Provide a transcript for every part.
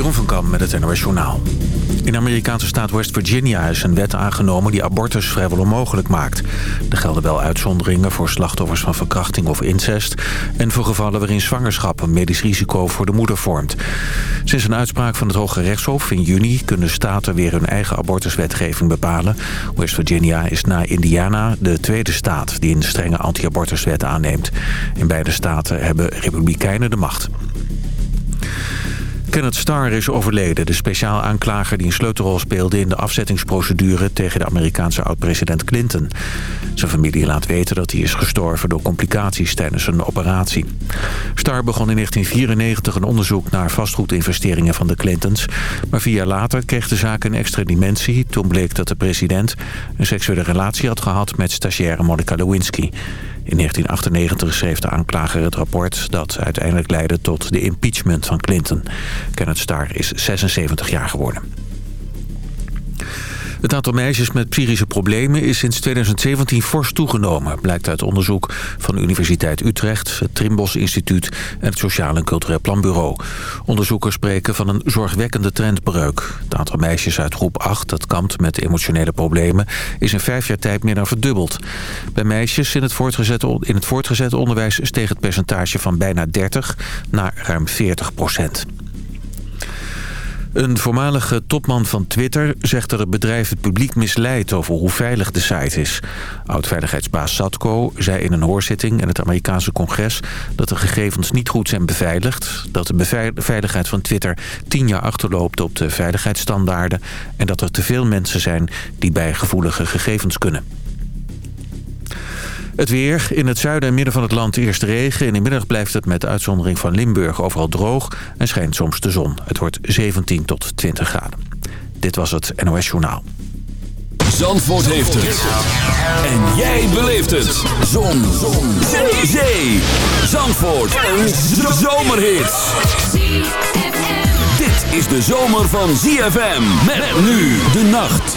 Jeroen van Kam met het NOS Journaal. In de Amerikaanse staat West Virginia is een wet aangenomen die abortus vrijwel onmogelijk maakt. Er gelden wel uitzonderingen voor slachtoffers van verkrachting of incest... en voor gevallen waarin zwangerschap een medisch risico voor de moeder vormt. Sinds een uitspraak van het Hoge Rechtshof in juni... kunnen staten weer hun eigen abortuswetgeving bepalen. West Virginia is na Indiana de tweede staat die een strenge anti-abortuswet aanneemt. In beide staten hebben republikeinen de macht. Kenneth Starr is overleden, de speciaal aanklager die een sleutelrol speelde in de afzettingsprocedure tegen de Amerikaanse oud-president Clinton. Zijn familie laat weten dat hij is gestorven door complicaties tijdens een operatie. Starr begon in 1994 een onderzoek naar vastgoedinvesteringen van de Clintons, maar vier jaar later kreeg de zaak een extra dimensie. Toen bleek dat de president een seksuele relatie had gehad met stagiaire Monica Lewinsky. In 1998 schreef de aanklager het rapport dat uiteindelijk leidde tot de impeachment van Clinton. Kenneth Starr is 76 jaar geworden. Het aantal meisjes met psychische problemen is sinds 2017 fors toegenomen... blijkt uit onderzoek van de Universiteit Utrecht, het Trimbos Instituut... en het Sociaal en Cultureel Planbureau. Onderzoekers spreken van een zorgwekkende trendbreuk. Het aantal meisjes uit groep 8 dat kampt met emotionele problemen... is in vijf jaar tijd meer dan verdubbeld. Bij meisjes in het voortgezet, onderwijs steeg het percentage van bijna 30 naar ruim 40 procent. Een voormalige topman van Twitter zegt dat het bedrijf het publiek misleidt over hoe veilig de site is. Oud-veiligheidsbaas Satko zei in een hoorzitting in het Amerikaanse congres dat de gegevens niet goed zijn beveiligd, dat de veiligheid van Twitter tien jaar achterloopt op de veiligheidsstandaarden en dat er te veel mensen zijn die bij gevoelige gegevens kunnen. Het weer. In het zuiden en midden van het land eerst regen. In de middag blijft het met uitzondering van Limburg overal droog en schijnt soms de zon. Het wordt 17 tot 20 graden. Dit was het NOS Journaal. Zandvoort heeft het. En jij beleeft het. Zon. zon. Zee. Zee. Zandvoort. Een zomerhit. Dit is de zomer van ZFM. Met nu de nacht.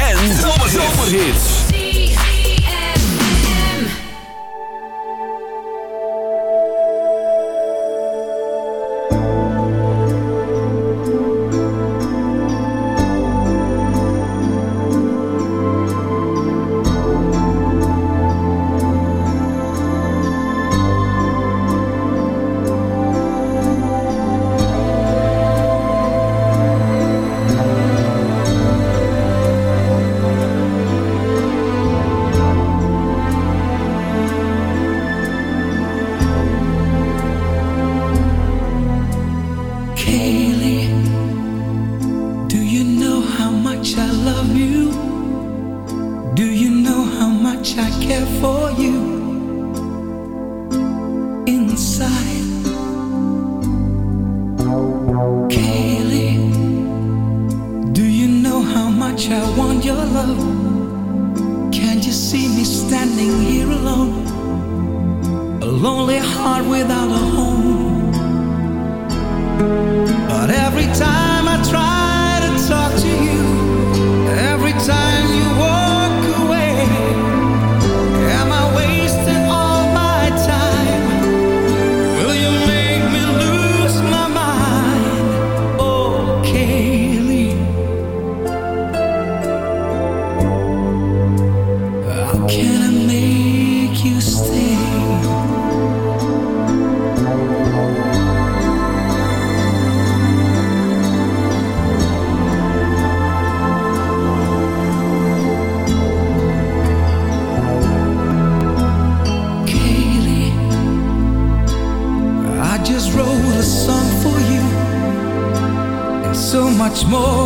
Love, Can't you see me standing here alone? A lonely heart without a home. But every time. amor.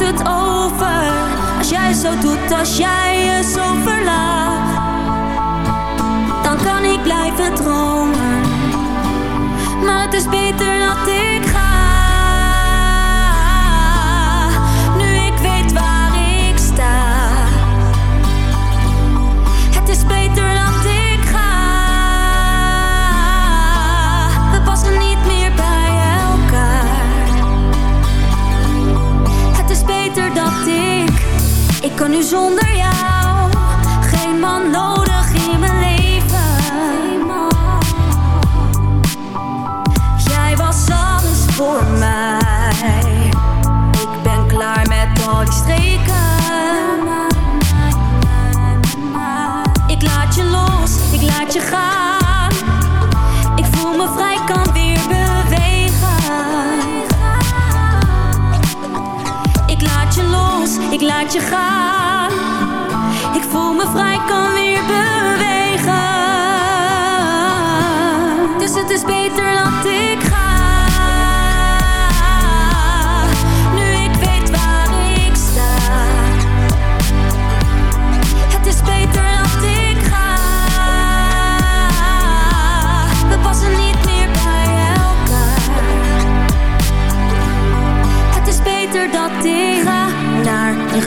het over. Als jij zo doet, als jij je zo verlaat, dan kan ik blijven dromen. Maar het is beter dat ik. Kan nu zonder jou je gaan.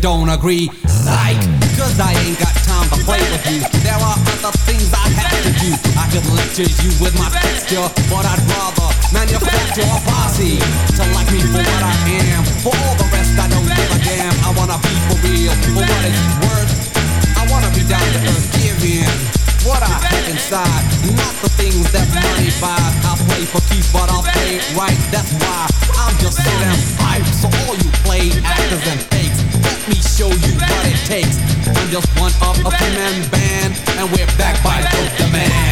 Don't agree. Psych, cause I ain't got time to play with you. There are other things I have to do. I could lecture you with my texture, but I'd rather manufacture a posse to like me for what I am. For all the rest, I don't give a damn. I wanna be for real, for what it's worth. Just one of a three-man band, and we're back by Dope Demand. Back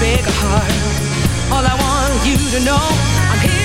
bigger heart. All I want you to know, I'm here.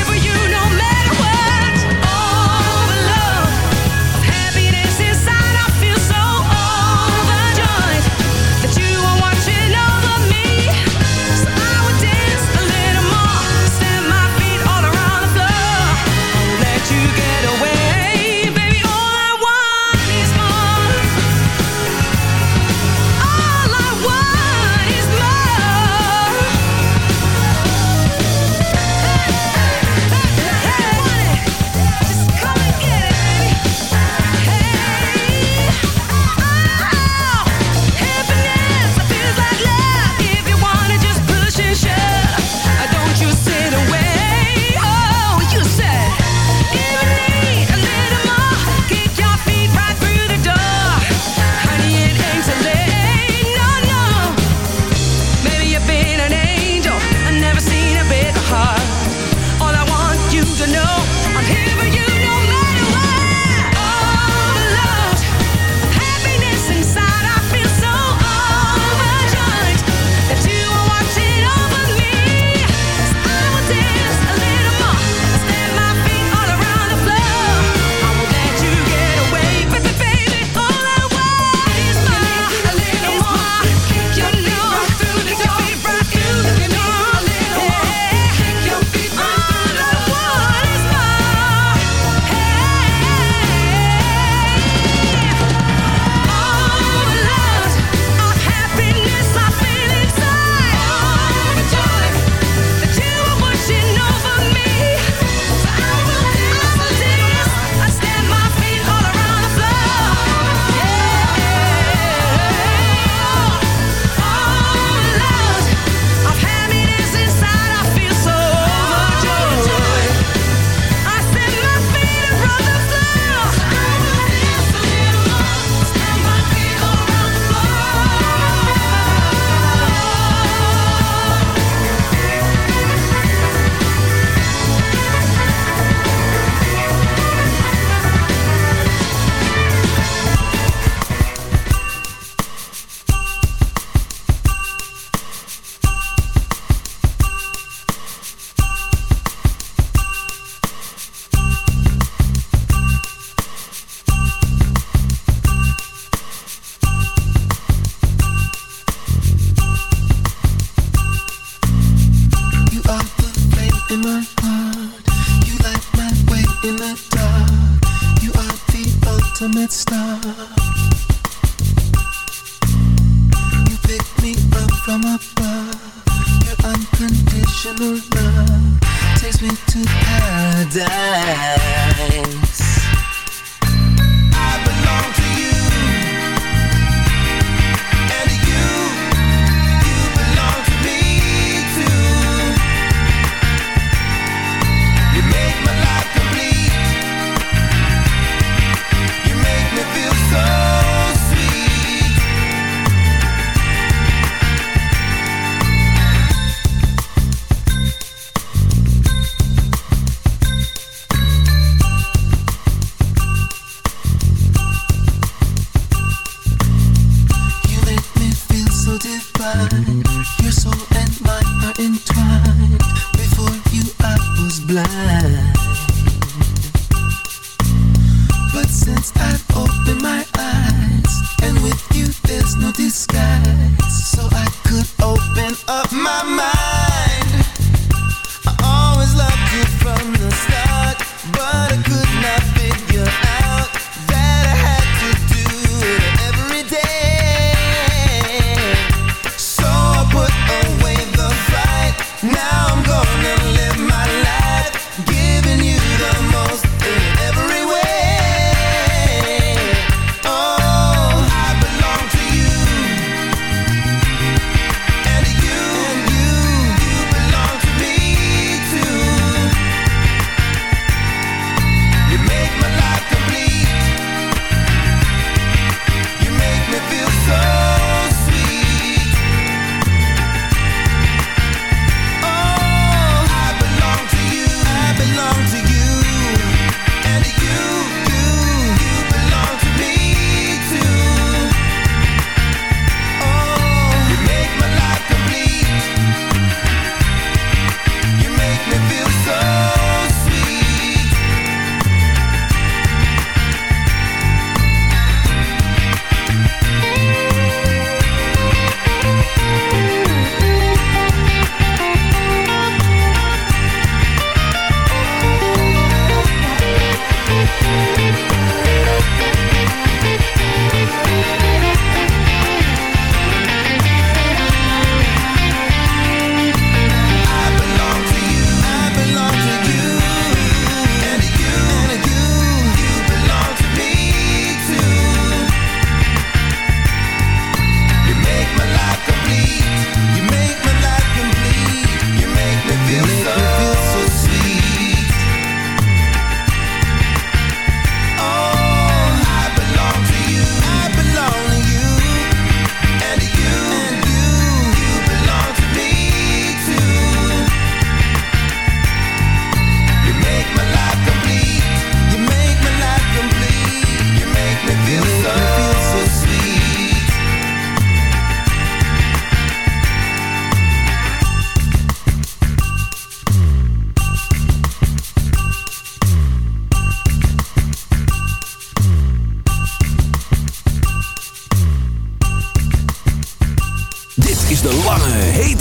fine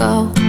go.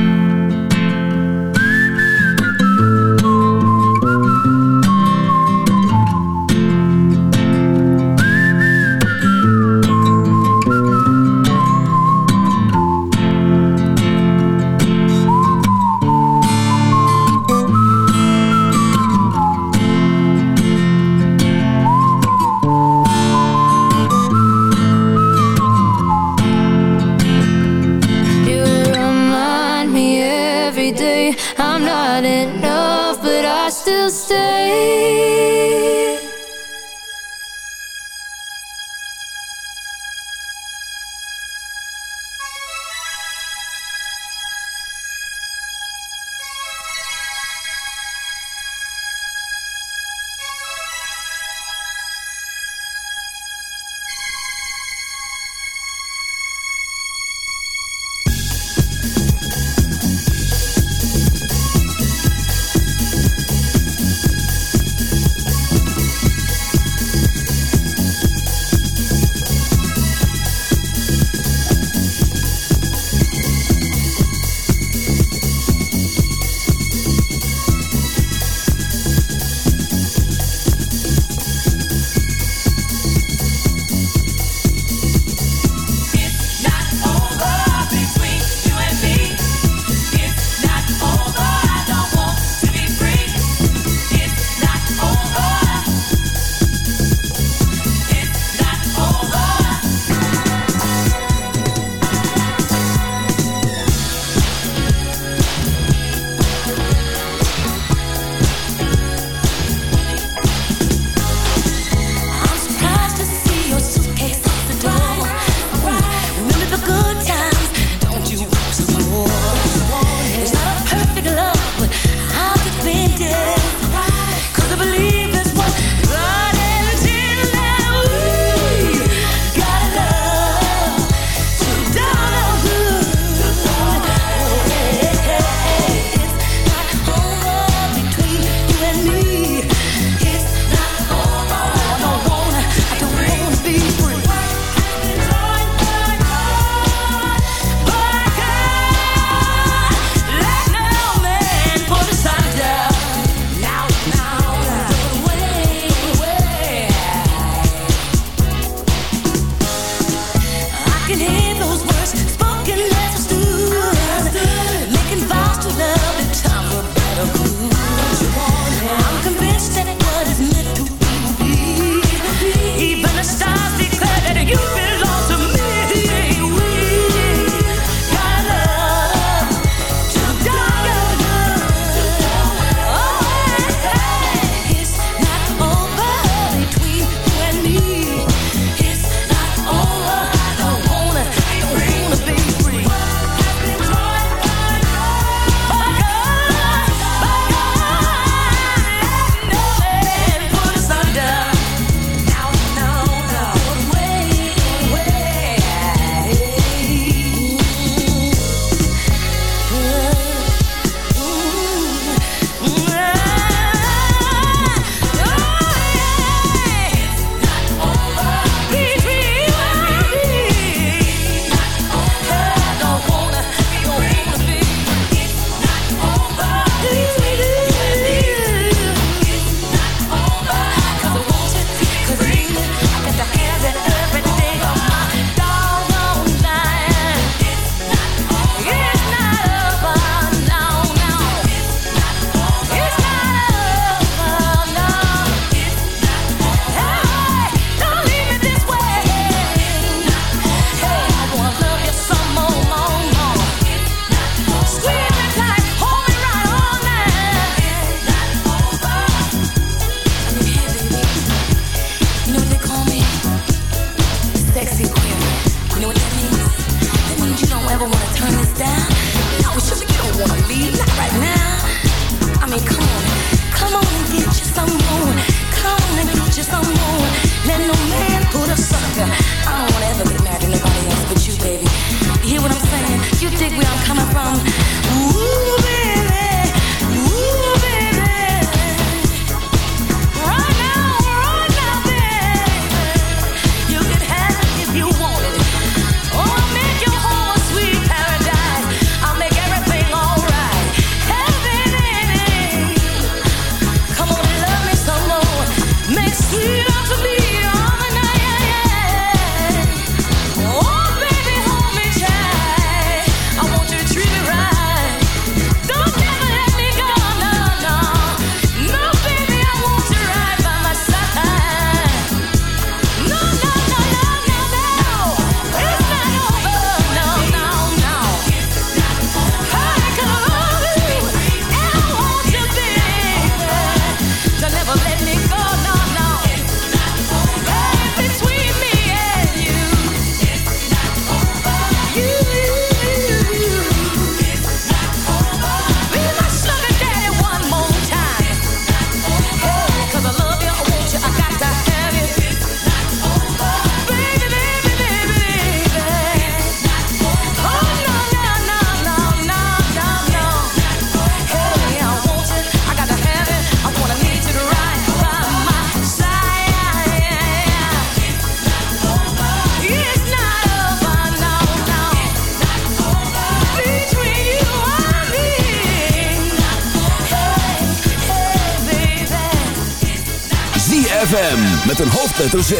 Z.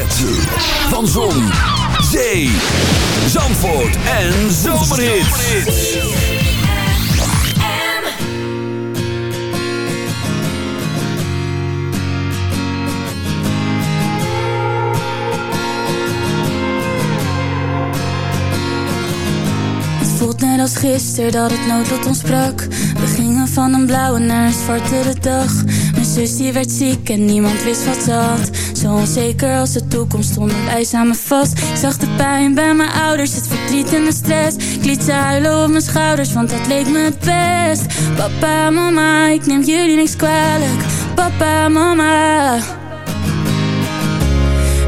Van Zon, Zee, Zandvoort en Zomerhits. Het voelt net als gisteren dat het noodlot ons sprak. We gingen van een blauwe naar een zwartere dag. Mijn zus werd ziek en niemand wist wat ze had. Zo onzeker als de toekomst stonden wij samen vast. Ik zag de pijn bij mijn ouders, het verdriet en de stress. Ik liet ze huilen op mijn schouders, want dat leek me het best. Papa, mama, ik neem jullie niks kwalijk. Papa, mama.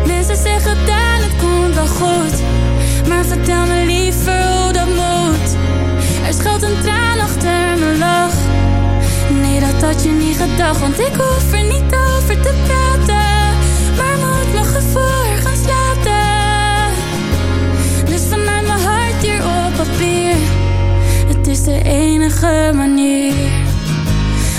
Mensen zeggen dat het komt wel goed. Maar vertel me liever hoe dat moet. Er schuilt een traan achter mijn lach. Nee, dat had je niet gedacht, want ik hoef er niet over te praten. De enige manier.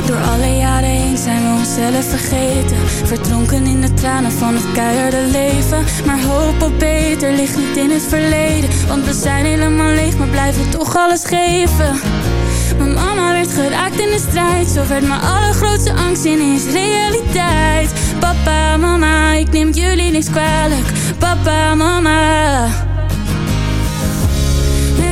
Door alle jaren heen zijn we onszelf vergeten. Verdronken in de tranen van het keiharde leven. Maar hoop op beter ligt niet in het verleden. Want we zijn helemaal leeg, maar blijven toch alles geven. Mijn mama werd geraakt in de strijd. Zo werd mijn allergrootste angst ineens realiteit. Papa, mama, ik neem jullie niks kwalijk. Papa, mama.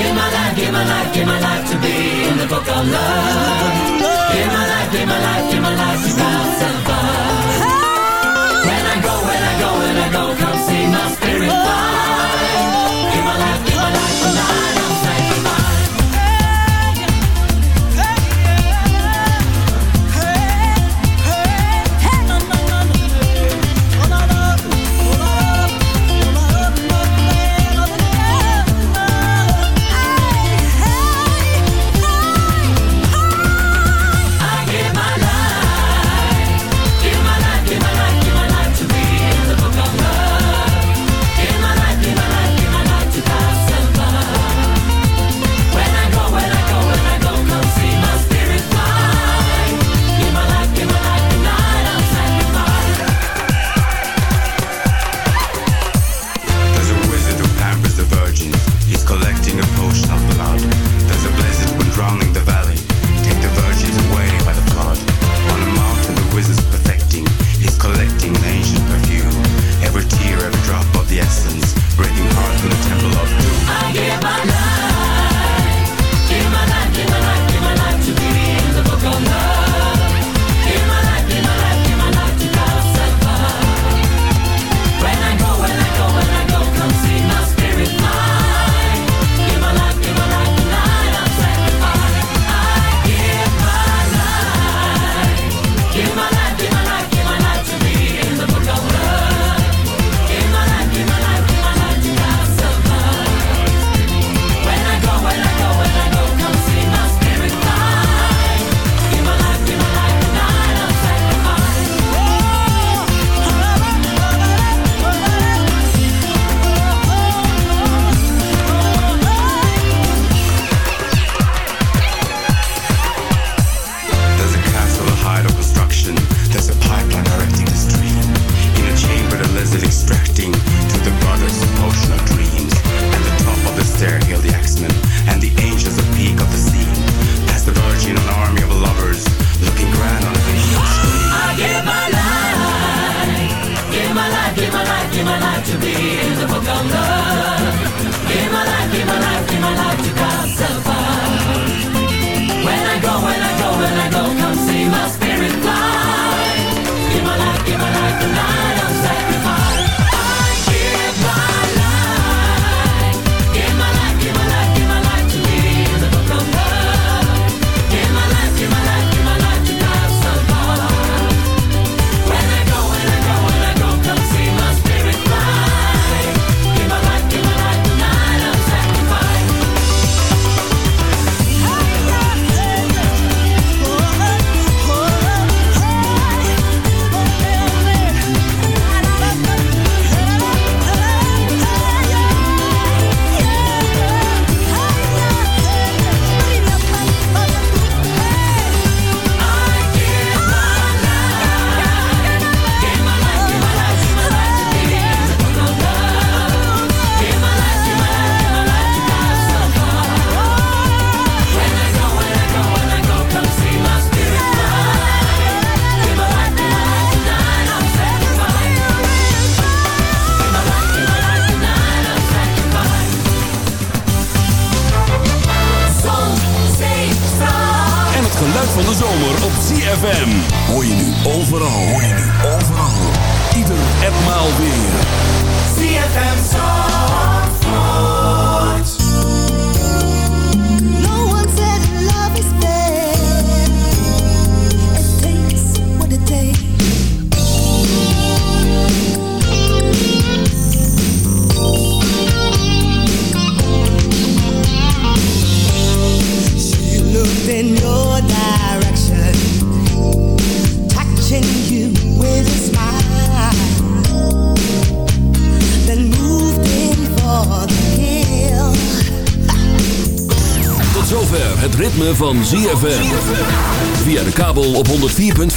Give my life, give my life, give my life to be in the book of love. Give my life, give my life, give my life to some fun. When I go, when I go, when I go, come see my spirit fly.